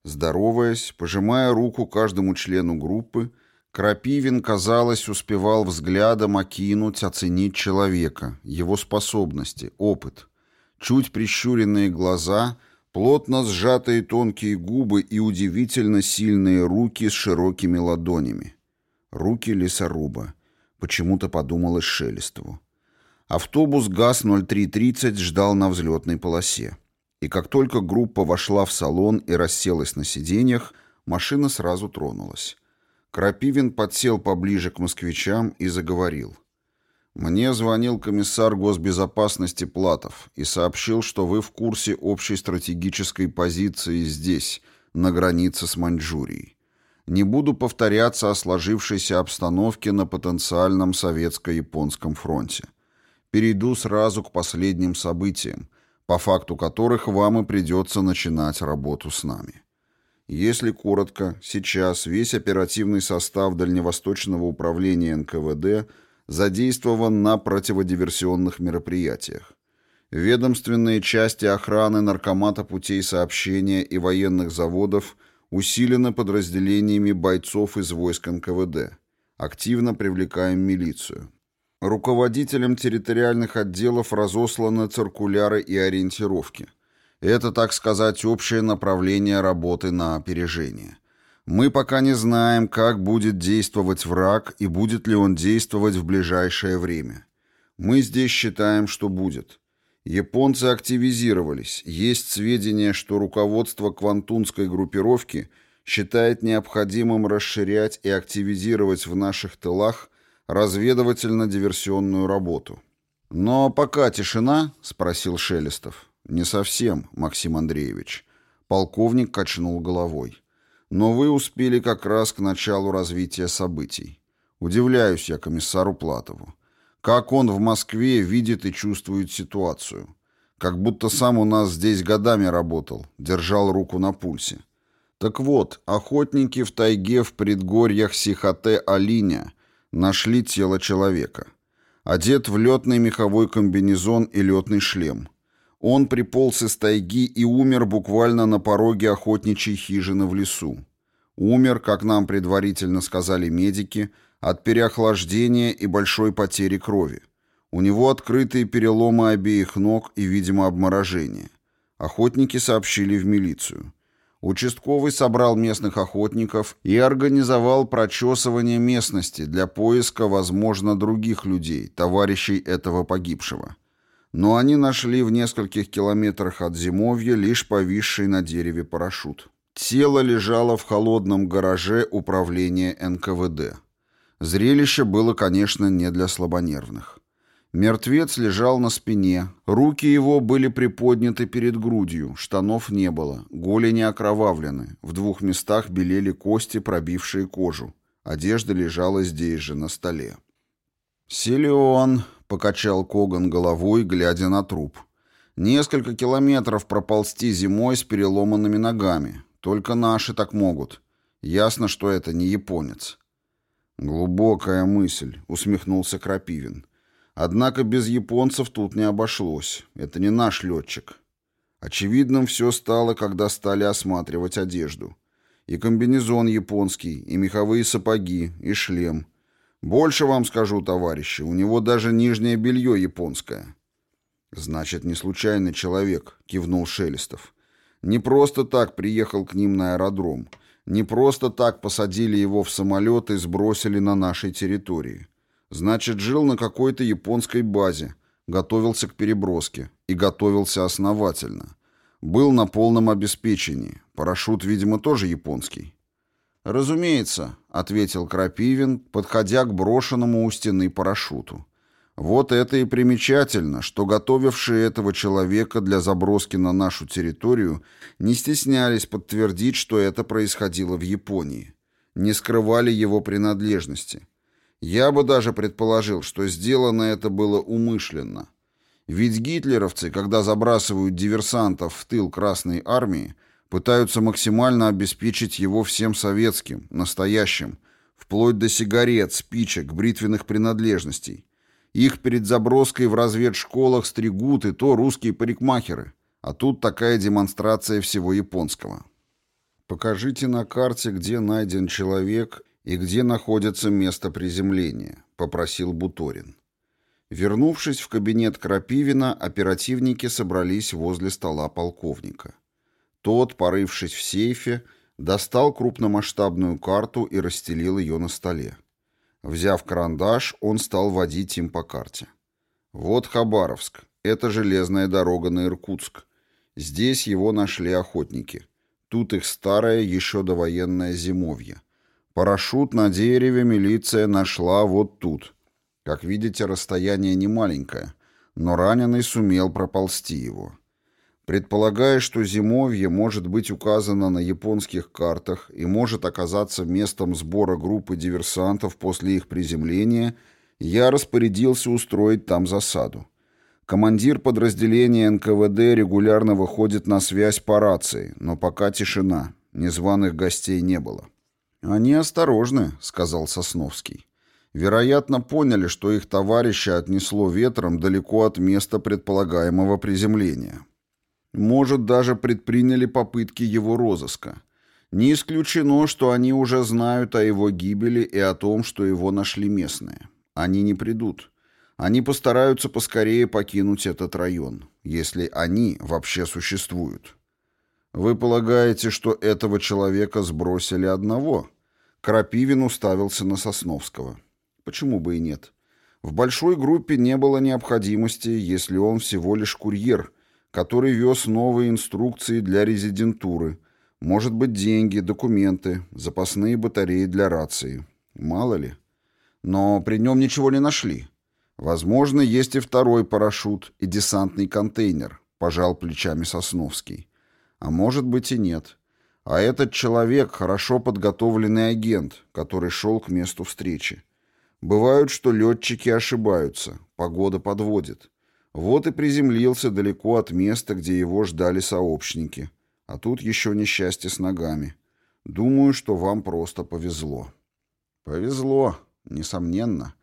Здороваясь, пожимая руку каждому члену группы, Крапивин, казалось, успевал взглядом окинуть, оценить человека, его способности, опыт. Чуть прищуренные глаза, плотно сжатые тонкие губы и удивительно сильные руки с широкими ладонями. Руки лесоруба. Почему-то подумалось Шелестову. Автобус ГАЗ-0330 ждал на взлетной полосе. И как только группа вошла в салон и расселась на сиденьях, машина сразу тронулась. Крапивин подсел поближе к москвичам и заговорил. «Мне звонил комиссар госбезопасности Платов и сообщил, что вы в курсе общей стратегической позиции здесь, на границе с Маньчжурией. Не буду повторяться о сложившейся обстановке на потенциальном советско-японском фронте. Перейду сразу к последним событиям, по факту которых вам и придется начинать работу с нами. Если коротко, сейчас весь оперативный состав Дальневосточного управления НКВД задействован на противодиверсионных мероприятиях. Ведомственные части охраны наркомата путей сообщения и военных заводов усилены подразделениями бойцов из войск НКВД. Активно привлекаем милицию. Руководителям территориальных отделов разосланы циркуляры и ориентировки – это, так сказать, общее направление работы на опережение. Мы пока не знаем, как будет действовать враг и будет ли он действовать в ближайшее время. Мы здесь считаем, что будет. Японцы активизировались. Есть сведения, что руководство Квантунской группировки считает необходимым расширять и активизировать в наших тылах разведывательно-диверсионную работу. «Но пока тишина?» — спросил Шелестов. «Не совсем, Максим Андреевич». Полковник качнул головой. «Но вы успели как раз к началу развития событий. Удивляюсь я комиссару Платову. Как он в Москве видит и чувствует ситуацию. Как будто сам у нас здесь годами работал, держал руку на пульсе. Так вот, охотники в тайге в предгорьях Сихоте-Алиня нашли тело человека. Одет в летный меховой комбинезон и летный шлем – он приполз из тайги и умер буквально на пороге охотничьей хижины в лесу. Умер, как нам предварительно сказали медики, от переохлаждения и большой потери крови. У него открытые переломы обеих ног и, видимо, обморожение. Охотники сообщили в милицию. Участковый собрал местных охотников и организовал прочесывание местности для поиска, возможно, других людей, товарищей этого погибшего но они нашли в нескольких километрах от зимовья лишь повисший на дереве парашют. Тело лежало в холодном гараже управления НКВД. Зрелище было, конечно, не для слабонервных. Мертвец лежал на спине, руки его были приподняты перед грудью, штанов не было, голени окровавлены, в двух местах белели кости, пробившие кожу. Одежда лежала здесь же, на столе. «Силион», — покачал Коган головой, глядя на труп. «Несколько километров проползти зимой с переломанными ногами. Только наши так могут. Ясно, что это не японец». «Глубокая мысль», — усмехнулся Крапивин. «Однако без японцев тут не обошлось. Это не наш летчик». Очевидным все стало, когда стали осматривать одежду. И комбинезон японский, и меховые сапоги, и шлем — больше вам скажу, товарищи, у него даже нижнее белье японское. Значит, не случайный человек, кивнул Шелестов. Не просто так приехал к ним на аэродром. Не просто так посадили его в самолет и сбросили на нашей территории. Значит, жил на какой-то японской базе, готовился к переброске. И готовился основательно. Был на полном обеспечении. Парашют, видимо, тоже японский. «Разумеется», — ответил Крапивин, подходя к брошенному у стены парашюту. Вот это и примечательно, что готовившие этого человека для заброски на нашу территорию не стеснялись подтвердить, что это происходило в Японии. Не скрывали его принадлежности. Я бы даже предположил, что сделано это было умышленно. Ведь гитлеровцы, когда забрасывают диверсантов в тыл Красной Армии, пытаются максимально обеспечить его всем советским, настоящим, вплоть до сигарет, спичек, бритвенных принадлежностей – их перед заброской в разведшколах стригут и то русские парикмахеры. А тут такая демонстрация всего японского. Покажите на карте, где найден человек и где находится место приземления, попросил Буторин. Вернувшись в кабинет Крапивина, оперативники собрались возле стола полковника. Тот, порывшись в сейфе, достал крупномасштабную карту и расстелил ее на столе. Взяв карандаш, он стал водить им по карте. Вот Хабаровск. Это железная дорога на Иркутск. Здесь его нашли охотники. Тут их старое, еще довоенное зимовье. Парашют на дереве милиция нашла вот тут. Как видите, расстояние не маленькое, но раненый сумел проползти его. Предполагая, что зимовье может быть указано на японских картах и может оказаться местом сбора группы диверсантов после их приземления, я распорядился устроить там засаду. Командир подразделения НКВД регулярно выходит на связь по рации, но пока тишина, незваных гостей не было. «Они осторожны», — сказал Сосновский. «Вероятно, поняли, что их товарища отнесло ветром далеко от места предполагаемого приземления». Может, даже предприняли попытки его розыска. Не исключено, что они уже знают о его гибели и о том, что его нашли местные. Они не придут. Они постараются поскорее покинуть этот район, если они вообще существуют. Вы полагаете, что этого человека сбросили одного? Крапивин уставился на Сосновского. Почему бы и нет? В большой группе не было необходимости, если он всего лишь курьер – который вез новые инструкции для резидентуры, может быть, деньги, документы, запасные батареи для рации. Мало ли. Но при нем ничего не нашли. Возможно, есть и второй парашют, и десантный контейнер, пожал плечами Сосновский. А может быть и нет. А этот человек хорошо подготовленный агент, который шел к месту встречи. Бывают, что летчики ошибаются, погода подводит. Вот и приземлился далеко от места, где его ждали сообщники. А тут еще несчастье с ногами. Думаю, что вам просто повезло. Повезло, несомненно.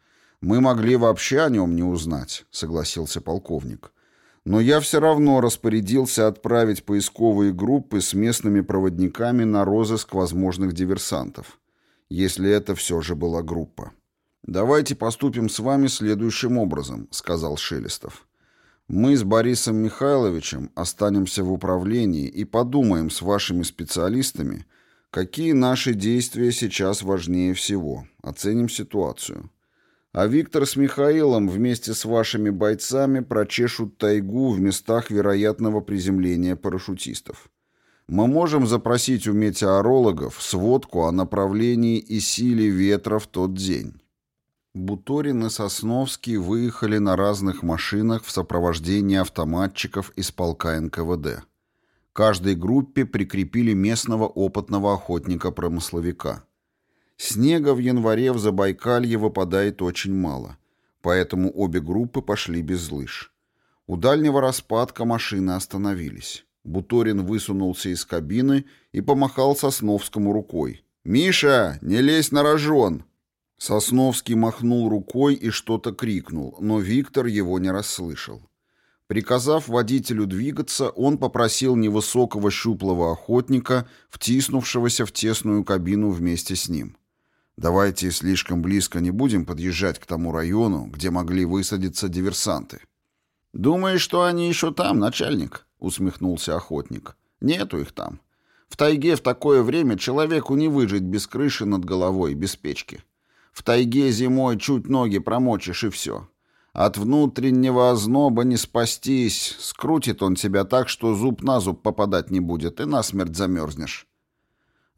Мы могли вообще о нем не узнать, согласился полковник. Но я все равно распорядился отправить поисковые группы с местными проводниками на розыск возможных диверсантов, если это все же была группа. «Давайте поступим с вами следующим образом», — сказал Шелестов. Мы с Борисом Михайловичем останемся в управлении и подумаем с вашими специалистами, какие наши действия сейчас важнее всего. Оценим ситуацию. А Виктор с Михаилом вместе с вашими бойцами прочешут тайгу в местах вероятного приземления парашютистов. Мы можем запросить у метеорологов сводку о направлении и силе ветра в тот день. Буторин и Сосновский выехали на разных машинах в сопровождении автоматчиков из полка НКВД. Каждой группе прикрепили местного опытного охотника-промысловика. Снега в январе в Забайкалье выпадает очень мало, поэтому обе группы пошли без лыж. У дальнего распадка машины остановились. Буторин высунулся из кабины и помахал Сосновскому рукой. «Миша, не лезь на рожон!» Сосновский махнул рукой и что-то крикнул, но Виктор его не расслышал. Приказав водителю двигаться, он попросил невысокого щуплого охотника, втиснувшегося в тесную кабину вместе с ним. «Давайте слишком близко не будем подъезжать к тому району, где могли высадиться диверсанты». «Думаешь, что они еще там, начальник?» — усмехнулся охотник. «Нету их там. В тайге в такое время человеку не выжить без крыши над головой, без печки». В тайге зимой чуть ноги промочишь и все. От внутреннего озноба не спастись. Скрутит он тебя так, что зуб на зуб попадать не будет, и насмерть замерзнешь.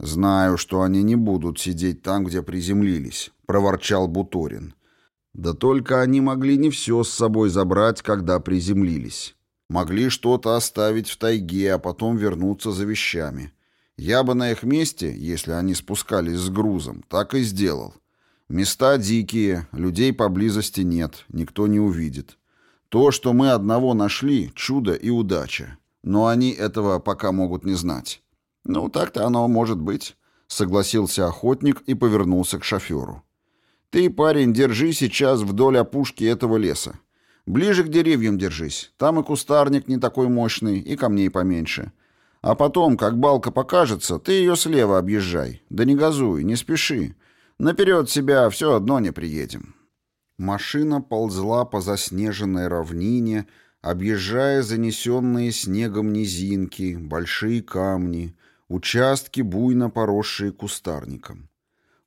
«Знаю, что они не будут сидеть там, где приземлились», — проворчал Буторин. Да только они могли не все с собой забрать, когда приземлились. Могли что-то оставить в тайге, а потом вернуться за вещами. Я бы на их месте, если они спускались с грузом, так и сделал. Места дикие, людей поблизости нет, никто не увидит. То, что мы одного нашли, чудо и удача. Но они этого пока могут не знать. Ну, так-то оно может быть, согласился охотник и повернулся к шоферу. Ты, парень, держи сейчас вдоль опушки этого леса. Ближе к деревьям держись. Там и кустарник не такой мощный, и камней поменьше. А потом, как балка покажется, ты ее слева объезжай. Да не газуй, не спеши. Наперед себя все одно не приедем. Машина ползла по заснеженной равнине, объезжая занесенные снегом низинки, большие камни, участки, буйно поросшие кустарником.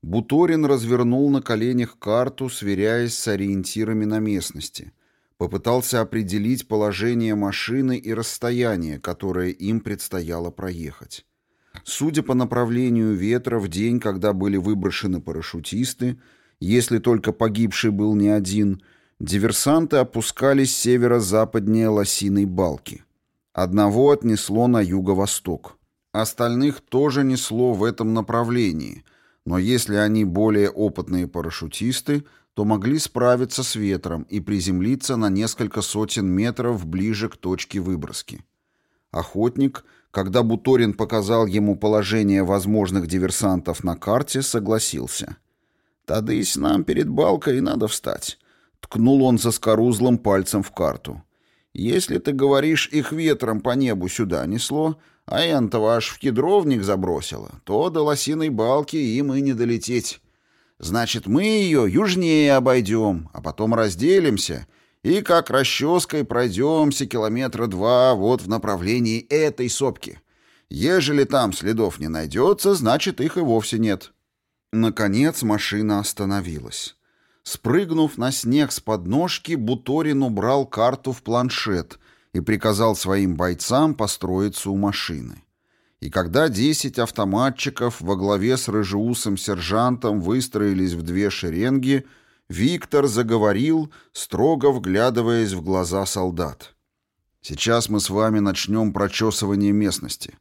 Буторин развернул на коленях карту, сверяясь с ориентирами на местности. Попытался определить положение машины и расстояние, которое им предстояло проехать. Судя по направлению ветра в день, когда были выброшены парашютисты, если только погибший был не один, диверсанты опускались северо-западнее лосиной балки. Одного отнесло на юго-восток. Остальных тоже несло в этом направлении, но если они более опытные парашютисты, то могли справиться с ветром и приземлиться на несколько сотен метров ближе к точке выброски. Охотник, когда Буторин показал ему положение возможных диверсантов на карте, согласился. «Тадысь, нам перед балкой надо встать». Ткнул он заскорузлым пальцем в карту. «Если ты говоришь, их ветром по небу сюда несло, а энтова аж в кедровник забросило, то до лосиной балки им и не долететь. Значит, мы ее южнее обойдем, а потом разделимся и как расческой пройдемся километра два вот в направлении этой сопки. Ежели там следов не найдется, значит, их и вовсе нет». Наконец машина остановилась. Спрыгнув на снег с подножки, Буторин убрал карту в планшет и приказал своим бойцам построиться у машины. И когда десять автоматчиков во главе с рыжеусым сержантом выстроились в две шеренги, Виктор заговорил, строго вглядываясь в глаза солдат. «Сейчас мы с вами начнем прочесывание местности.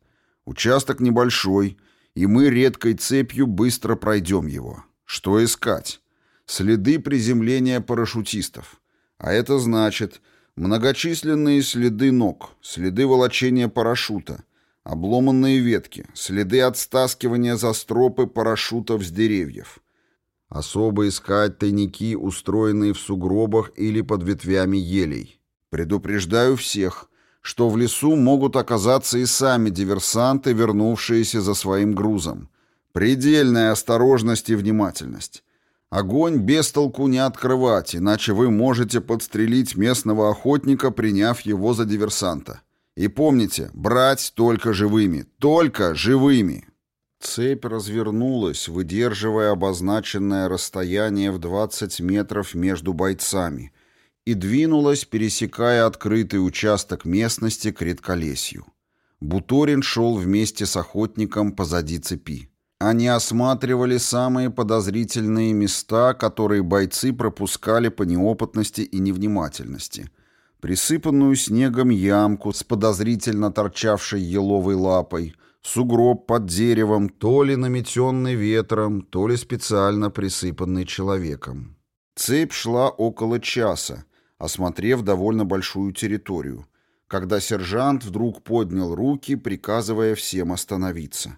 Участок небольшой, и мы редкой цепью быстро пройдем его. Что искать? Следы приземления парашютистов. А это значит многочисленные следы ног, следы волочения парашюта, обломанные ветки, следы от стаскивания за стропы парашютов с деревьев. Особо искать тайники, устроенные в сугробах или под ветвями елей. Предупреждаю всех – что в лесу могут оказаться и сами диверсанты, вернувшиеся за своим грузом. Предельная осторожность и внимательность. Огонь без толку не открывать, иначе вы можете подстрелить местного охотника, приняв его за диверсанта. И помните, брать только живыми, только живыми. Цепь развернулась, выдерживая обозначенное расстояние в 20 метров между бойцами, и двинулась, пересекая открытый участок местности к редколесью. Буторин шел вместе с охотником позади цепи. Они осматривали самые подозрительные места, которые бойцы пропускали по неопытности и невнимательности. Присыпанную снегом ямку с подозрительно торчавшей еловой лапой, сугроб под деревом, то ли наметенный ветром, то ли специально присыпанный человеком. Цепь шла около часа, осмотрев довольно большую территорию, когда сержант вдруг поднял руки, приказывая всем остановиться.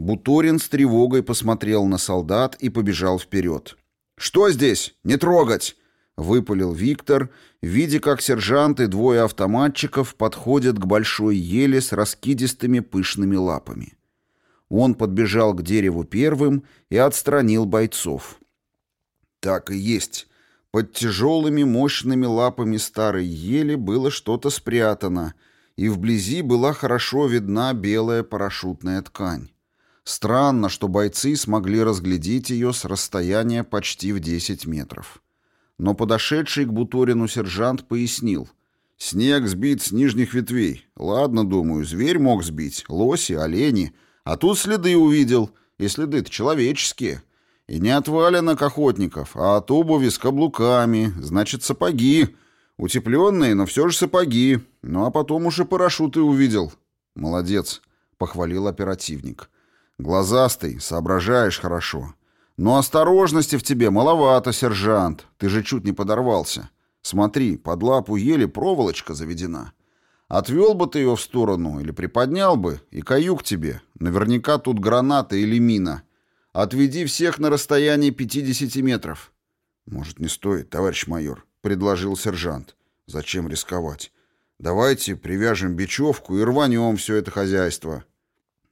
Буторин с тревогой посмотрел на солдат и побежал вперед. «Что здесь? Не трогать!» — выпалил Виктор, видя, как сержант и двое автоматчиков подходят к большой еле с раскидистыми пышными лапами. Он подбежал к дереву первым и отстранил бойцов. Так и есть. Под тяжелыми мощными лапами старой ели было что-то спрятано, и вблизи была хорошо видна белая парашютная ткань. Странно, что бойцы смогли разглядеть ее с расстояния почти в 10 метров. Но подошедший к Буторину сержант пояснил. «Снег сбит с нижних ветвей. Ладно, думаю, зверь мог сбить, лоси, олени. А тут следы увидел, и следы-то человеческие. И не от валенок охотников, а от обуви с каблуками, значит, сапоги. Утепленные, но все же сапоги. Ну а потом уж и парашюты увидел. Молодец, похвалил оперативник. Глазастый, соображаешь хорошо. Но осторожности в тебе маловато, сержант. Ты же чуть не подорвался. Смотри, под лапу ели проволочка заведена. Отвел бы ты ее в сторону или приподнял бы, и каюк тебе. Наверняка тут граната или мина. Отведи всех на расстояние 50 метров. Может, не стоит, товарищ майор, предложил сержант. Зачем рисковать? Давайте привяжем бечевку и рванем все это хозяйство.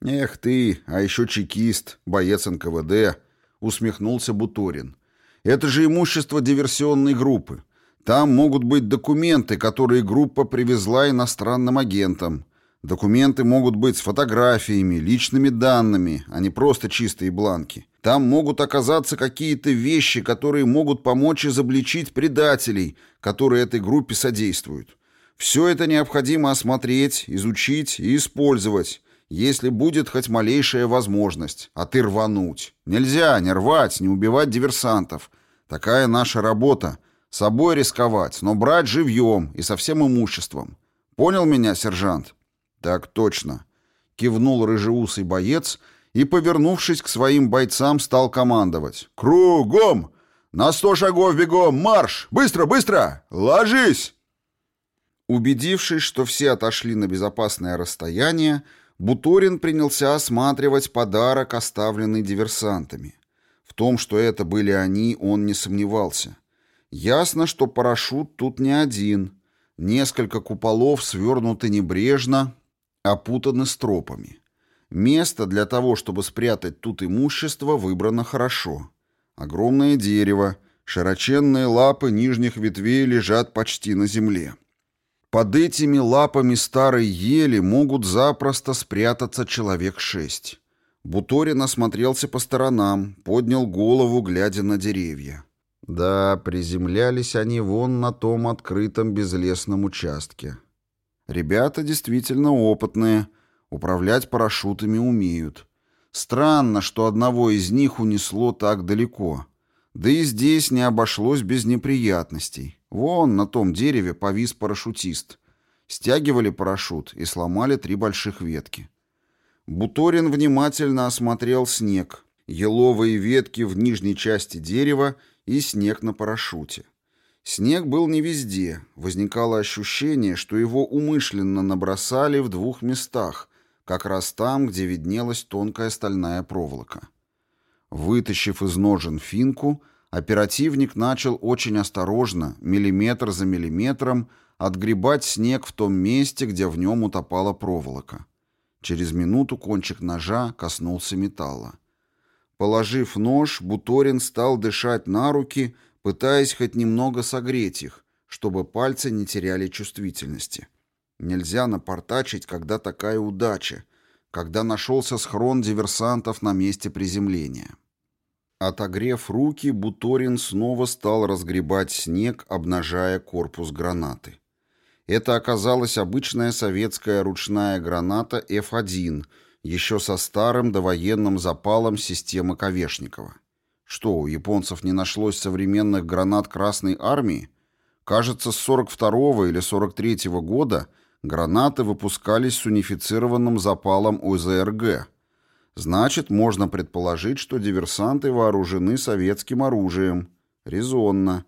Эх ты, а еще чекист, боец НКВД, усмехнулся Буторин. Это же имущество диверсионной группы. Там могут быть документы, которые группа привезла иностранным агентам. Документы могут быть с фотографиями, личными данными, а не просто чистые бланки. Там могут оказаться какие-то вещи, которые могут помочь изобличить предателей, которые этой группе содействуют. Все это необходимо осмотреть, изучить и использовать, если будет хоть малейшая возможность, а ты рвануть. Нельзя не рвать, не убивать диверсантов. Такая наша работа. Собой рисковать, но брать живьем и со всем имуществом. Понял меня, сержант? «Так точно», — кивнул рыжеусый боец и, повернувшись к своим бойцам, стал командовать. «Кругом! На сто шагов бегом! Марш! Быстро, быстро! Ложись!» Убедившись, что все отошли на безопасное расстояние, Буторин принялся осматривать подарок, оставленный диверсантами. В том, что это были они, он не сомневался. Ясно, что парашют тут не один. Несколько куполов свернуты небрежно, опутаны стропами. Место для того, чтобы спрятать тут имущество, выбрано хорошо. Огромное дерево, широченные лапы нижних ветвей лежат почти на земле. Под этими лапами старой ели могут запросто спрятаться человек шесть. Буторин осмотрелся по сторонам, поднял голову, глядя на деревья. Да, приземлялись они вон на том открытом безлесном участке. Ребята действительно опытные, управлять парашютами умеют. Странно, что одного из них унесло так далеко. Да и здесь не обошлось без неприятностей. Вон на том дереве повис парашютист. Стягивали парашют и сломали три больших ветки. Буторин внимательно осмотрел снег, еловые ветки в нижней части дерева и снег на парашюте. Снег был не везде. Возникало ощущение, что его умышленно набросали в двух местах, как раз там, где виднелась тонкая стальная проволока. Вытащив из ножен финку, оперативник начал очень осторожно, миллиметр за миллиметром, отгребать снег в том месте, где в нем утопала проволока. Через минуту кончик ножа коснулся металла. Положив нож, Буторин стал дышать на руки, пытаясь хоть немного согреть их, чтобы пальцы не теряли чувствительности. Нельзя напортачить, когда такая удача, когда нашелся схрон диверсантов на месте приземления. Отогрев руки, Буторин снова стал разгребать снег, обнажая корпус гранаты. Это оказалась обычная советская ручная граната F1, еще со старым довоенным запалом системы Ковешникова. Что, у японцев не нашлось современных гранат Красной Армии? Кажется, с 42-го или 43-го года гранаты выпускались с унифицированным запалом ОЗРГ. Значит, можно предположить, что диверсанты вооружены советским оружием. Резонно.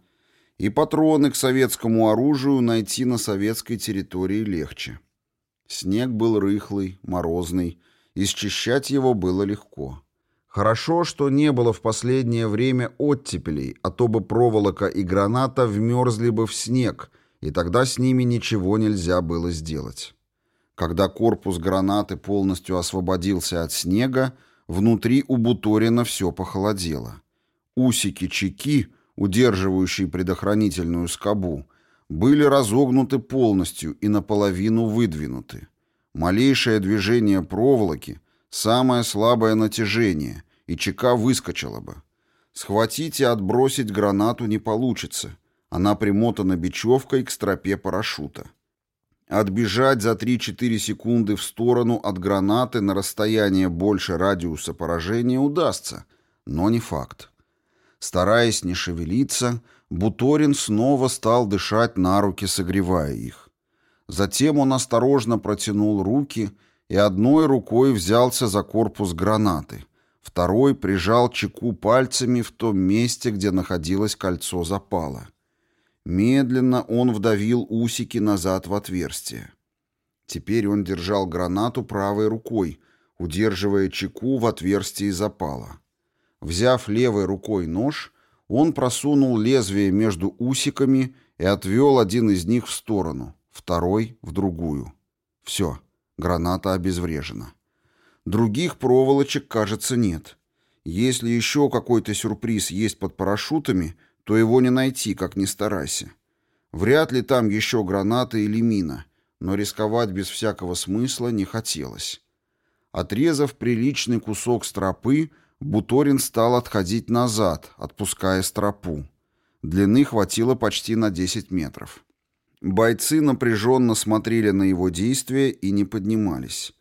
И патроны к советскому оружию найти на советской территории легче. Снег был рыхлый, морозный, и счищать его было легко. Хорошо, что не было в последнее время оттепелей, а то бы проволока и граната вмерзли бы в снег, и тогда с ними ничего нельзя было сделать. Когда корпус гранаты полностью освободился от снега, внутри у Буторина все похолодело. Усики-чеки, удерживающие предохранительную скобу, были разогнуты полностью и наполовину выдвинуты. Малейшее движение проволоки — Самое слабое натяжение, и чека выскочила бы. Схватить и отбросить гранату не получится. Она примотана бечевкой к стропе парашюта. Отбежать за 3-4 секунды в сторону от гранаты на расстояние больше радиуса поражения удастся, но не факт. Стараясь не шевелиться, Буторин снова стал дышать на руки, согревая их. Затем он осторожно протянул руки и одной рукой взялся за корпус гранаты, второй прижал чеку пальцами в том месте, где находилось кольцо запала. Медленно он вдавил усики назад в отверстие. Теперь он держал гранату правой рукой, удерживая чеку в отверстии запала. Взяв левой рукой нож, он просунул лезвие между усиками и отвел один из них в сторону, второй — в другую. Все, граната обезврежена. Других проволочек, кажется, нет. Если еще какой-то сюрприз есть под парашютами, то его не найти, как ни старайся. Вряд ли там еще граната или мина, но рисковать без всякого смысла не хотелось. Отрезав приличный кусок стропы, Буторин стал отходить назад, отпуская стропу. Длины хватило почти на 10 метров. Бойцы напряженно смотрели на его действия и не поднимались.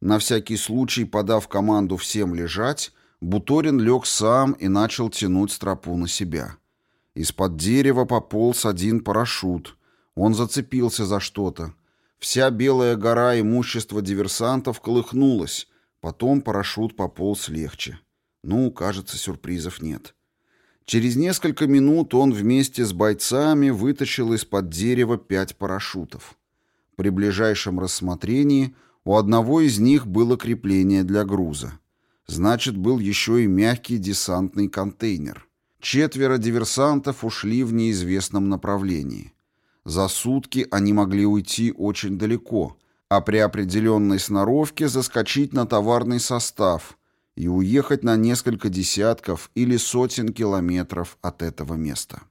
На всякий случай, подав команду всем лежать, Буторин лег сам и начал тянуть стропу на себя. Из-под дерева пополз один парашют. Он зацепился за что-то. Вся белая гора имущества диверсантов колыхнулась. Потом парашют пополз легче. Ну, кажется, сюрпризов нет. Через несколько минут он вместе с бойцами вытащил из-под дерева пять парашютов. При ближайшем рассмотрении у одного из них было крепление для груза. Значит, был еще и мягкий десантный контейнер. Четверо диверсантов ушли в неизвестном направлении. За сутки они могли уйти очень далеко, а при определенной сноровке заскочить на товарный состав – и уехать на несколько десятков или сотен километров от этого места.